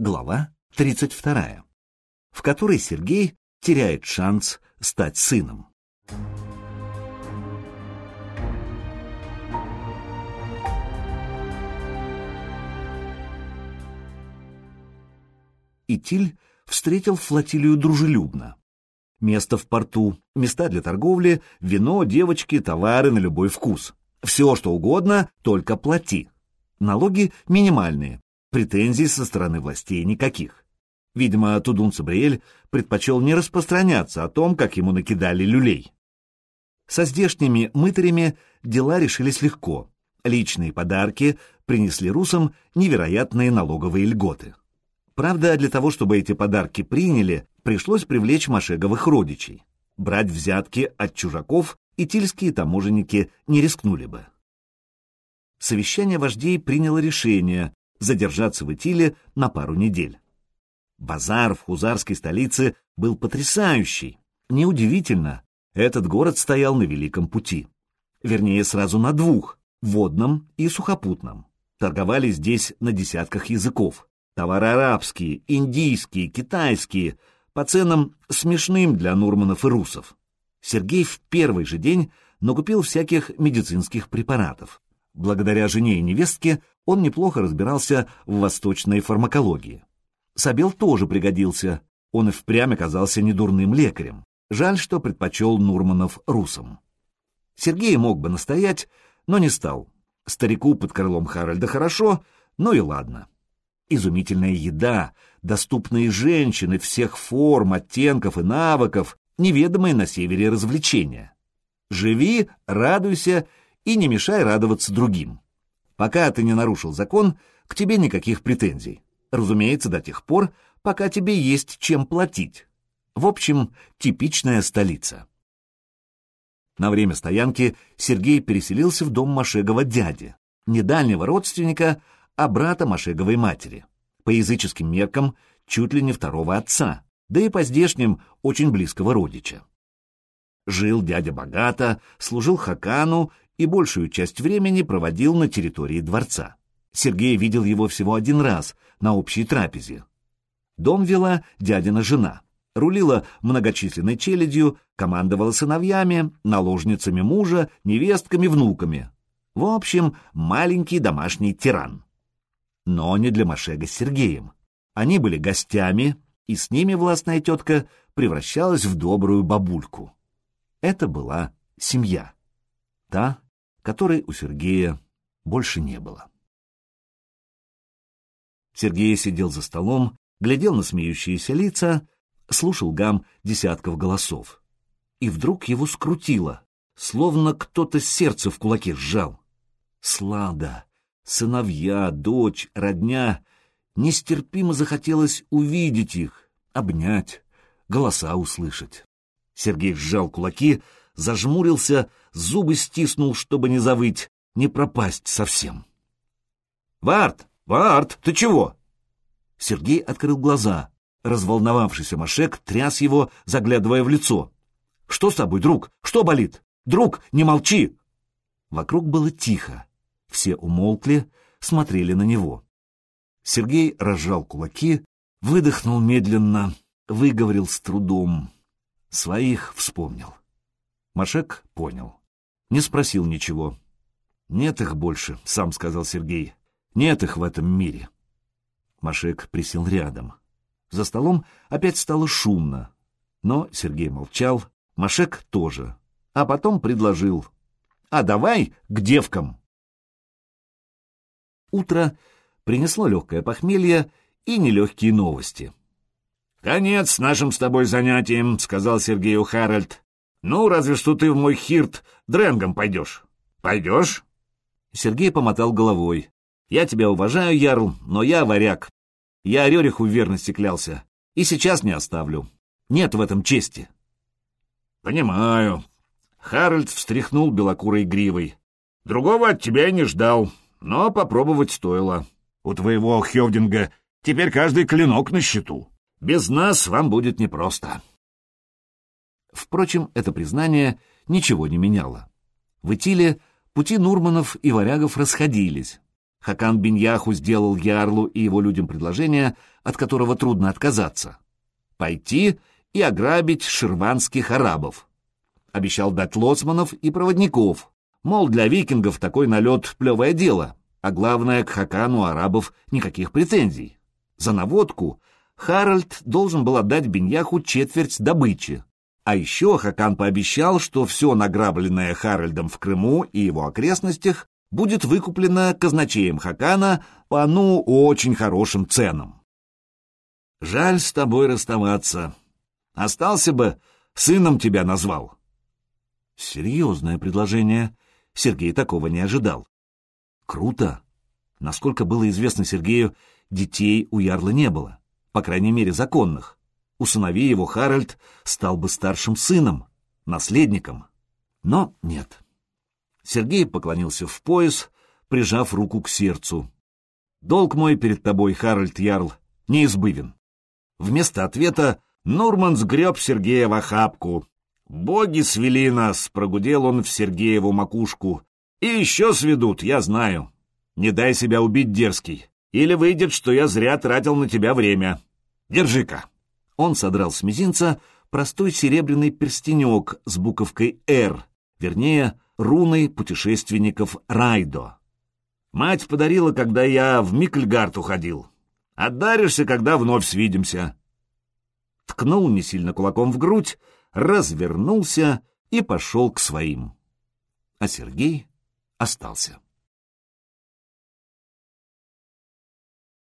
Глава 32, в которой Сергей теряет шанс стать сыном. Итиль встретил флотилию дружелюбно. Место в порту, места для торговли, вино, девочки, товары на любой вкус. Все, что угодно, только плати. Налоги минимальные, претензий со стороны властей никаких. Видимо, Тудун Сабриэль предпочел не распространяться о том, как ему накидали люлей. Со здешними мытарями дела решились легко. Личные подарки принесли русам невероятные налоговые льготы. Правда, для того, чтобы эти подарки приняли, пришлось привлечь машеговых родичей. Брать взятки от чужаков и тильские таможенники не рискнули бы. Совещание вождей приняло решение задержаться в Итиле на пару недель. Базар в хузарской столице был потрясающий. Неудивительно, этот город стоял на великом пути. Вернее, сразу на двух — водном и сухопутном. Торговали здесь на десятках языков. Товары арабские, индийские, китайские, по ценам смешным для нурманов и русов. Сергей в первый же день накупил всяких медицинских препаратов. Благодаря жене и невестке он неплохо разбирался в восточной фармакологии. Сабел тоже пригодился, он и впрямь оказался недурным лекарем. Жаль, что предпочел Нурманов русам. Сергей мог бы настоять, но не стал. Старику под крылом Харальда хорошо, ну и ладно изумительная еда, доступные женщины всех форм, оттенков и навыков, неведомые на севере развлечения. Живи, радуйся и не мешай радоваться другим. Пока ты не нарушил закон, к тебе никаких претензий. Разумеется, до тех пор, пока тебе есть чем платить. В общем, типичная столица. На время стоянки Сергей переселился в дом Машегова дяди, недальнего родственника, а брата Машеговой матери. По языческим меркам чуть ли не второго отца, да и по здешним очень близкого родича. Жил дядя богато, служил Хакану и большую часть времени проводил на территории дворца. Сергей видел его всего один раз на общей трапезе. Дом вела дядина жена, рулила многочисленной челядью, командовала сыновьями, наложницами мужа, невестками, внуками. В общем, маленький домашний тиран но не для Машега с Сергеем. Они были гостями, и с ними властная тетка превращалась в добрую бабульку. Это была семья. Та, которой у Сергея больше не было. Сергей сидел за столом, глядел на смеющиеся лица, слушал гам десятков голосов. И вдруг его скрутило, словно кто-то сердце в кулаке сжал. Слада, Сыновья, дочь, родня. Нестерпимо захотелось увидеть их, обнять, голоса услышать. Сергей сжал кулаки, зажмурился, зубы стиснул, чтобы не завыть, не пропасть совсем. «Варт! Варт! Ты чего?» Сергей открыл глаза. Разволновавшийся Машек тряс его, заглядывая в лицо. «Что с тобой, друг? Что болит? Друг, не молчи!» Вокруг было тихо. Все умолкли, смотрели на него. Сергей разжал кулаки, выдохнул медленно, выговорил с трудом. Своих вспомнил. Машек понял. Не спросил ничего. «Нет их больше», — сам сказал Сергей. «Нет их в этом мире». Машек присел рядом. За столом опять стало шумно. Но Сергей молчал, Машек тоже. А потом предложил. «А давай к девкам!» Утро принесло легкое похмелье и нелегкие новости. «Конец нашим с тобой занятиям», — сказал Сергею Харальд. «Ну, разве что ты в мой хирт дренгом пойдешь». «Пойдешь?» Сергей помотал головой. «Я тебя уважаю, Ярл, но я варяг. Я Рериху в верности клялся, и сейчас не оставлю. Нет в этом чести». «Понимаю». Харальд встряхнул белокурой гривой. «Другого от тебя не ждал но попробовать стоило. У твоего Хевдинга теперь каждый клинок на счету. Без нас вам будет непросто. Впрочем, это признание ничего не меняло. В Итиле пути Нурманов и варягов расходились. Хакан Беньяху сделал Ярлу и его людям предложение, от которого трудно отказаться. Пойти и ограбить ширванских арабов. Обещал дать лоцманов и проводников. Мол, для викингов такой налет — плевое дело, а главное, к Хакану арабов никаких претензий. За наводку Харальд должен был отдать Беньяху четверть добычи. А еще Хакан пообещал, что все награбленное Харальдом в Крыму и его окрестностях будет выкуплено казначеем Хакана по, ну, очень хорошим ценам. Жаль с тобой расставаться. Остался бы, сыном тебя назвал. Серьезное предложение. Сергей такого не ожидал. Круто. Насколько было известно Сергею, детей у Ярла не было, по крайней мере, законных. У сыновей его Харальд стал бы старшим сыном, наследником. Но нет. Сергей поклонился в пояс, прижав руку к сердцу. «Долг мой перед тобой, Харальд Ярл, неизбывен». Вместо ответа Нурман сгреб Сергея в охапку. «Боги свели нас!» — прогудел он в Сергееву макушку. «И еще сведут, я знаю. Не дай себя убить, дерзкий. Или выйдет, что я зря тратил на тебя время. Держи-ка!» Он содрал с мизинца простой серебряный перстенек с буковкой «Р», вернее, руной путешественников Райдо. Мать подарила, когда я в Микльгард уходил. Отдаришься, когда вновь свидимся. Ткнул не сильно кулаком в грудь, развернулся и пошел к своим. А Сергей остался.